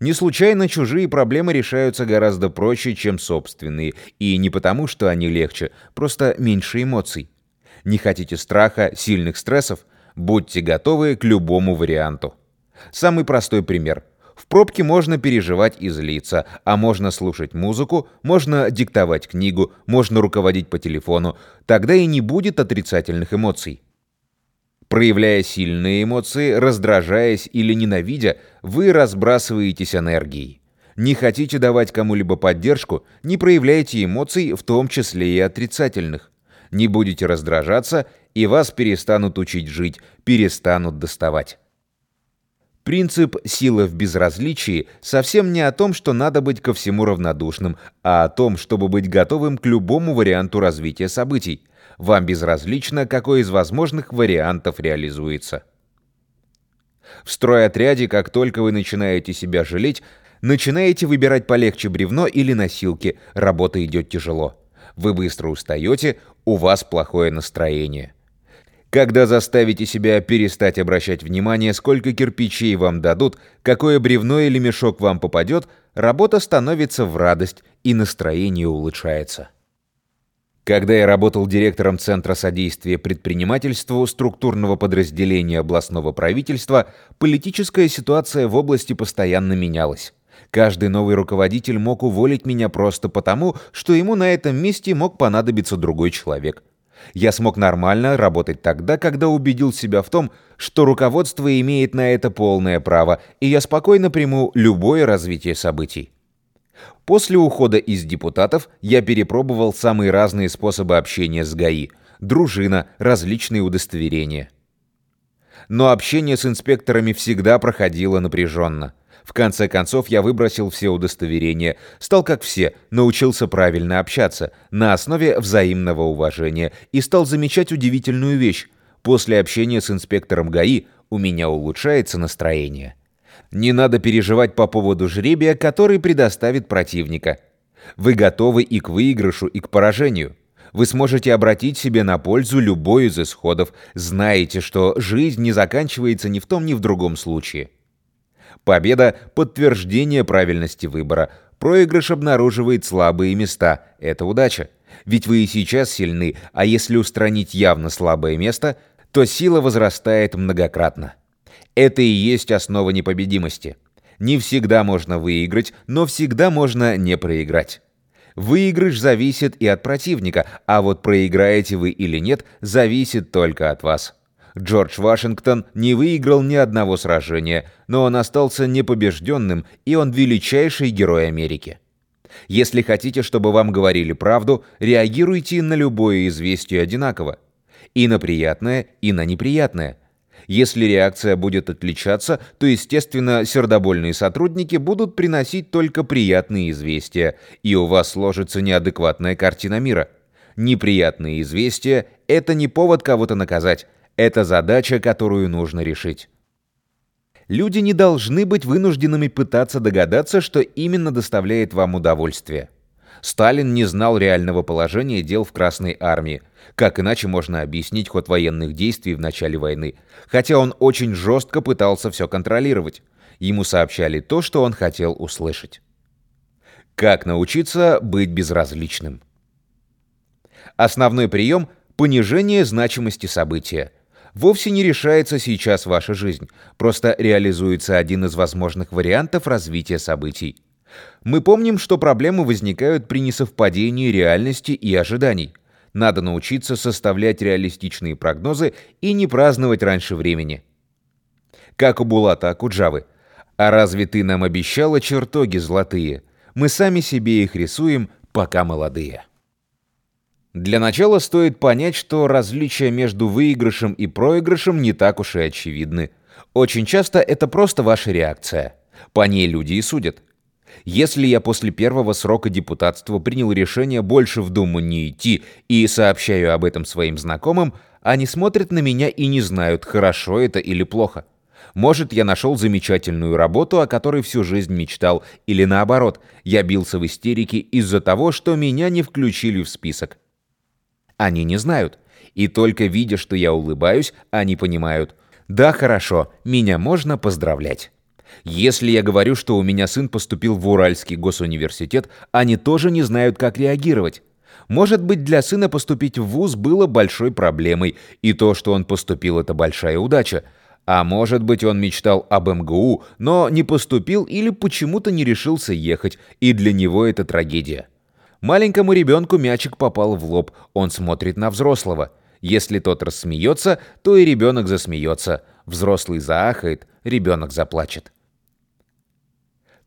Не случайно чужие проблемы решаются гораздо проще, чем собственные, и не потому, что они легче, просто меньше эмоций. Не хотите страха, сильных стрессов? Будьте готовы к любому варианту. Самый простой пример. В пробке можно переживать и злиться, а можно слушать музыку, можно диктовать книгу, можно руководить по телефону. Тогда и не будет отрицательных эмоций. Проявляя сильные эмоции, раздражаясь или ненавидя, вы разбрасываетесь энергией. Не хотите давать кому-либо поддержку, не проявляйте эмоций, в том числе и отрицательных. Не будете раздражаться, и вас перестанут учить жить, перестанут доставать. Принцип «сила в безразличии» совсем не о том, что надо быть ко всему равнодушным, а о том, чтобы быть готовым к любому варианту развития событий. Вам безразлично, какой из возможных вариантов реализуется. В стройотряде, как только вы начинаете себя жалеть, начинаете выбирать полегче бревно или носилки, работа идет тяжело. Вы быстро устаете, у вас плохое настроение. Когда заставите себя перестать обращать внимание, сколько кирпичей вам дадут, какое бревно или мешок вам попадет, работа становится в радость и настроение улучшается. Когда я работал директором Центра содействия предпринимательству структурного подразделения областного правительства, политическая ситуация в области постоянно менялась. Каждый новый руководитель мог уволить меня просто потому, что ему на этом месте мог понадобиться другой человек. Я смог нормально работать тогда, когда убедил себя в том, что руководство имеет на это полное право, и я спокойно приму любое развитие событий. После ухода из депутатов я перепробовал самые разные способы общения с ГАИ, дружина, различные удостоверения. Но общение с инспекторами всегда проходило напряженно. В конце концов я выбросил все удостоверения, стал как все, научился правильно общаться, на основе взаимного уважения, и стал замечать удивительную вещь. После общения с инспектором ГАИ у меня улучшается настроение. Не надо переживать по поводу жребия, который предоставит противника. Вы готовы и к выигрышу, и к поражению. Вы сможете обратить себе на пользу любой из исходов, знаете, что жизнь не заканчивается ни в том, ни в другом случае. Победа – подтверждение правильности выбора. Проигрыш обнаруживает слабые места. Это удача. Ведь вы и сейчас сильны, а если устранить явно слабое место, то сила возрастает многократно. Это и есть основа непобедимости. Не всегда можно выиграть, но всегда можно не проиграть. Выигрыш зависит и от противника, а вот проиграете вы или нет, зависит только от вас. Джордж Вашингтон не выиграл ни одного сражения, но он остался непобежденным, и он величайший герой Америки. Если хотите, чтобы вам говорили правду, реагируйте на любое известие одинаково. И на приятное, и на неприятное. Если реакция будет отличаться, то, естественно, сердобольные сотрудники будут приносить только приятные известия, и у вас сложится неадекватная картина мира. Неприятные известия – это не повод кого-то наказать, это задача, которую нужно решить. Люди не должны быть вынужденными пытаться догадаться, что именно доставляет вам удовольствие. Сталин не знал реального положения дел в Красной армии. Как иначе можно объяснить ход военных действий в начале войны? Хотя он очень жестко пытался все контролировать. Ему сообщали то, что он хотел услышать. Как научиться быть безразличным? Основной прием – понижение значимости события. Вовсе не решается сейчас ваша жизнь, просто реализуется один из возможных вариантов развития событий – мы помним, что проблемы возникают при несовпадении реальности и ожиданий. Надо научиться составлять реалистичные прогнозы и не праздновать раньше времени. Как у Булата Акуджавы. «А разве ты нам обещала чертоги золотые? Мы сами себе их рисуем, пока молодые». Для начала стоит понять, что различия между выигрышем и проигрышем не так уж и очевидны. Очень часто это просто ваша реакция. По ней люди и судят. Если я после первого срока депутатства принял решение больше в Думу не идти и сообщаю об этом своим знакомым, они смотрят на меня и не знают, хорошо это или плохо. Может, я нашел замечательную работу, о которой всю жизнь мечтал, или наоборот, я бился в истерике из-за того, что меня не включили в список. Они не знают. И только видя, что я улыбаюсь, они понимают. Да, хорошо, меня можно поздравлять. Если я говорю, что у меня сын поступил в Уральский госуниверситет, они тоже не знают, как реагировать. Может быть, для сына поступить в ВУЗ было большой проблемой, и то, что он поступил, это большая удача. А может быть, он мечтал об МГУ, но не поступил или почему-то не решился ехать, и для него это трагедия. Маленькому ребенку мячик попал в лоб, он смотрит на взрослого. Если тот рассмеется, то и ребенок засмеется. Взрослый заахает, ребенок заплачет.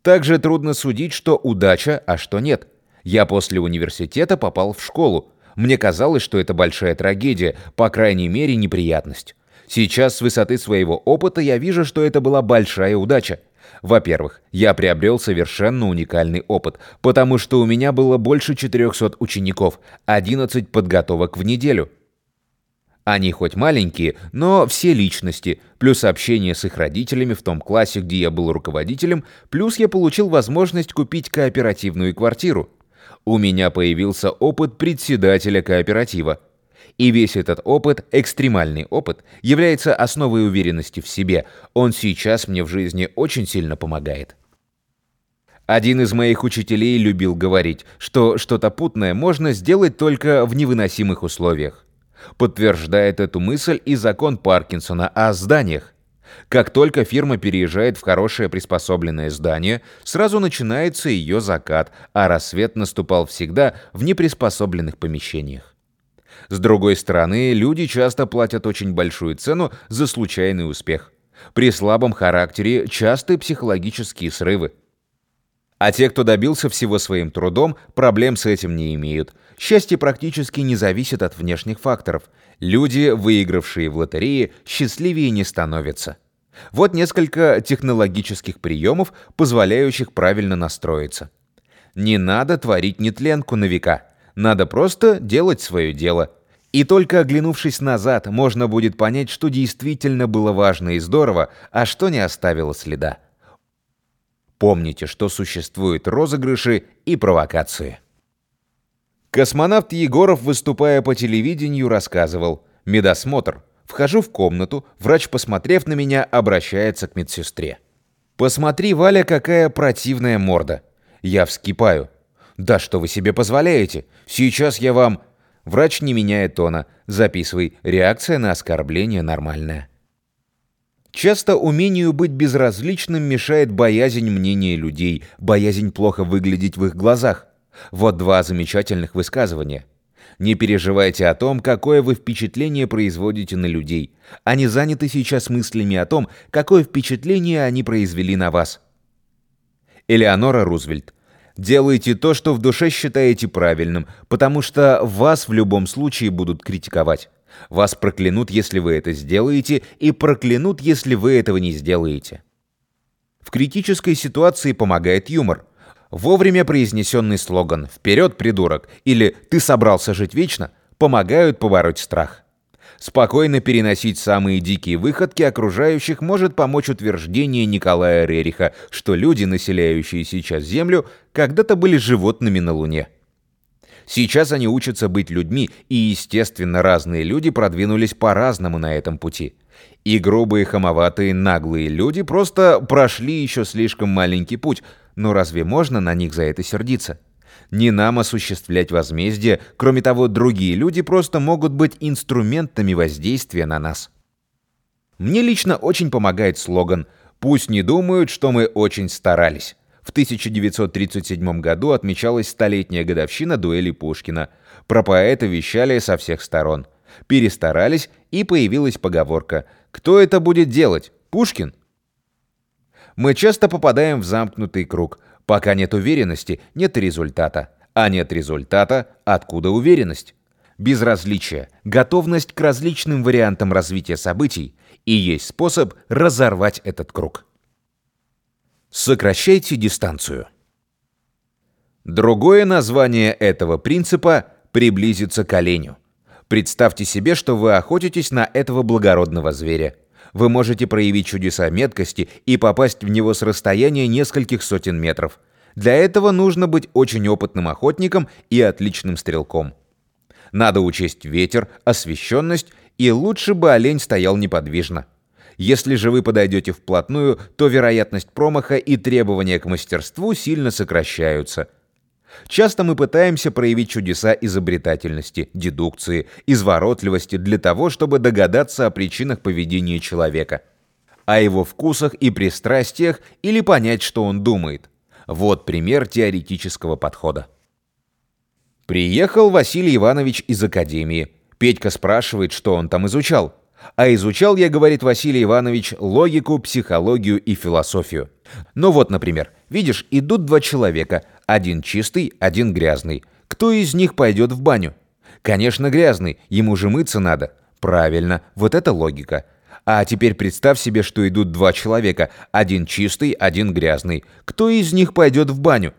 Также трудно судить, что удача, а что нет. Я после университета попал в школу. Мне казалось, что это большая трагедия, по крайней мере, неприятность. Сейчас с высоты своего опыта я вижу, что это была большая удача. Во-первых, я приобрел совершенно уникальный опыт, потому что у меня было больше 400 учеников, 11 подготовок в неделю. Они хоть маленькие, но все личности, плюс общение с их родителями в том классе, где я был руководителем, плюс я получил возможность купить кооперативную квартиру. У меня появился опыт председателя кооператива. И весь этот опыт, экстремальный опыт, является основой уверенности в себе. Он сейчас мне в жизни очень сильно помогает. Один из моих учителей любил говорить, что что-то путное можно сделать только в невыносимых условиях. Подтверждает эту мысль и закон Паркинсона о зданиях. Как только фирма переезжает в хорошее приспособленное здание, сразу начинается ее закат, а рассвет наступал всегда в неприспособленных помещениях. С другой стороны, люди часто платят очень большую цену за случайный успех. При слабом характере частые психологические срывы. А те, кто добился всего своим трудом, проблем с этим не имеют. Счастье практически не зависит от внешних факторов. Люди, выигравшие в лотерее, счастливее не становятся. Вот несколько технологических приемов, позволяющих правильно настроиться. Не надо творить нетленку на века. Надо просто делать свое дело. И только оглянувшись назад, можно будет понять, что действительно было важно и здорово, а что не оставило следа. Помните, что существуют розыгрыши и провокации. Космонавт Егоров, выступая по телевидению, рассказывал «Медосмотр. Вхожу в комнату, врач, посмотрев на меня, обращается к медсестре. «Посмотри, Валя, какая противная морда!» Я вскипаю. «Да что вы себе позволяете? Сейчас я вам...» Врач не меняет тона. Записывай. Реакция на оскорбление нормальная. Часто умению быть безразличным мешает боязнь мнения людей, боязнь плохо выглядеть в их глазах. Вот два замечательных высказывания. Не переживайте о том, какое вы впечатление производите на людей. Они заняты сейчас мыслями о том, какое впечатление они произвели на вас. Элеонора Рузвельт. Делайте то, что в душе считаете правильным, потому что вас в любом случае будут критиковать. Вас проклянут, если вы это сделаете, и проклянут, если вы этого не сделаете. В критической ситуации помогает юмор. Вовремя произнесенный слоган «Вперед, придурок!» или «Ты собрался жить вечно» помогают побороть страх. Спокойно переносить самые дикие выходки окружающих может помочь утверждение Николая Рериха, что люди, населяющие сейчас Землю, когда-то были животными на Луне. Сейчас они учатся быть людьми, и, естественно, разные люди продвинулись по-разному на этом пути. И грубые, хамоватые, наглые люди просто прошли еще слишком маленький путь, но разве можно на них за это сердиться? Не нам осуществлять возмездие, кроме того, другие люди просто могут быть инструментами воздействия на нас. Мне лично очень помогает слоган «Пусть не думают, что мы очень старались». В 1937 году отмечалась столетняя годовщина дуэли Пушкина. Про поэта вещали со всех сторон. Перестарались, и появилась поговорка «Кто это будет делать? Пушкин?» Мы часто попадаем в замкнутый круг – Пока нет уверенности, нет результата. А нет результата, откуда уверенность? Безразличие, готовность к различным вариантам развития событий и есть способ разорвать этот круг. Сокращайте дистанцию. Другое название этого принципа – приблизиться к оленю. Представьте себе, что вы охотитесь на этого благородного зверя. Вы можете проявить чудеса меткости и попасть в него с расстояния нескольких сотен метров. Для этого нужно быть очень опытным охотником и отличным стрелком. Надо учесть ветер, освещенность, и лучше бы олень стоял неподвижно. Если же вы подойдете вплотную, то вероятность промаха и требования к мастерству сильно сокращаются. Часто мы пытаемся проявить чудеса изобретательности, дедукции, изворотливости для того, чтобы догадаться о причинах поведения человека, о его вкусах и пристрастиях или понять, что он думает. Вот пример теоретического подхода. Приехал Василий Иванович из академии. Петька спрашивает, что он там изучал. А изучал я, говорит Василий Иванович, логику, психологию и философию. Ну вот, например, видишь, идут два человека, один чистый, один грязный. Кто из них пойдет в баню? Конечно, грязный, ему же мыться надо. Правильно, вот это логика. А теперь представь себе, что идут два человека, один чистый, один грязный. Кто из них пойдет в баню?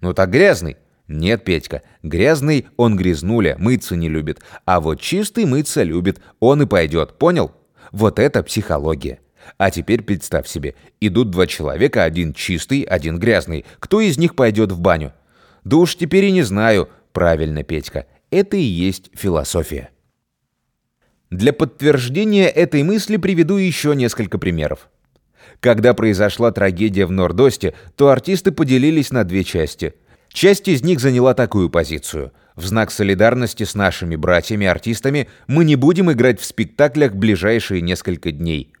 Ну так грязный. Нет, Петька, грязный он грязнуля, мыться не любит, а вот чистый мыться любит, он и пойдет, понял? Вот это психология. А теперь представь себе, идут два человека, один чистый, один грязный. Кто из них пойдет в баню? Да уж теперь и не знаю. Правильно, Петька, это и есть философия. Для подтверждения этой мысли приведу еще несколько примеров. Когда произошла трагедия в Нордосте, то артисты поделились на две части – Часть из них заняла такую позицию. В знак солидарности с нашими братьями-артистами мы не будем играть в спектаклях ближайшие несколько дней.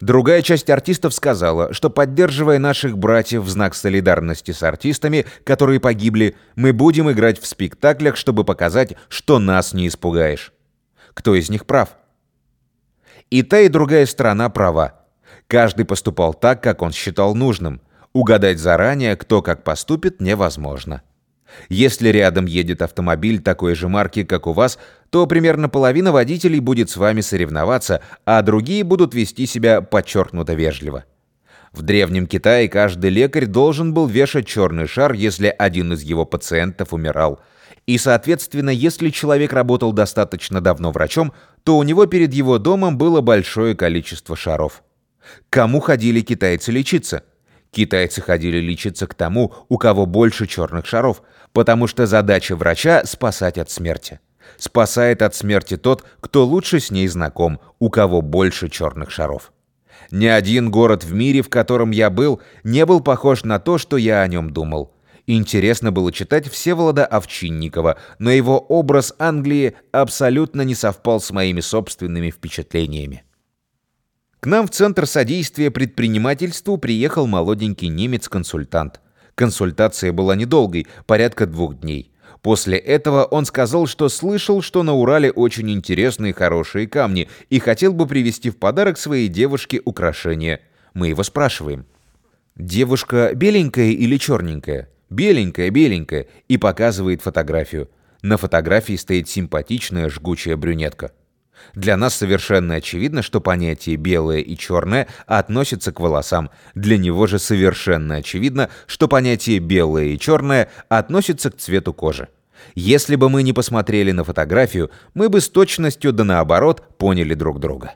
Другая часть артистов сказала, что поддерживая наших братьев в знак солидарности с артистами, которые погибли, мы будем играть в спектаклях, чтобы показать, что нас не испугаешь. Кто из них прав? И та, и другая сторона права. Каждый поступал так, как он считал нужным – Угадать заранее, кто как поступит, невозможно. Если рядом едет автомобиль такой же марки, как у вас, то примерно половина водителей будет с вами соревноваться, а другие будут вести себя подчеркнуто вежливо. В Древнем Китае каждый лекарь должен был вешать черный шар, если один из его пациентов умирал. И, соответственно, если человек работал достаточно давно врачом, то у него перед его домом было большое количество шаров. кому ходили китайцы лечиться? Китайцы ходили лечиться к тому, у кого больше черных шаров, потому что задача врача – спасать от смерти. Спасает от смерти тот, кто лучше с ней знаком, у кого больше черных шаров. Ни один город в мире, в котором я был, не был похож на то, что я о нем думал. Интересно было читать Всеволода Овчинникова, но его образ Англии абсолютно не совпал с моими собственными впечатлениями. К нам в Центр содействия предпринимательству приехал молоденький немец-консультант. Консультация была недолгой, порядка двух дней. После этого он сказал, что слышал, что на Урале очень интересные хорошие камни и хотел бы привезти в подарок своей девушке украшения. Мы его спрашиваем. «Девушка беленькая или черненькая?» «Беленькая, беленькая» и показывает фотографию. На фотографии стоит симпатичная жгучая брюнетка. Для нас совершенно очевидно, что понятие «белое» и «черное» относится к волосам. Для него же совершенно очевидно, что понятие «белое» и «черное» относится к цвету кожи. Если бы мы не посмотрели на фотографию, мы бы с точностью да наоборот поняли друг друга.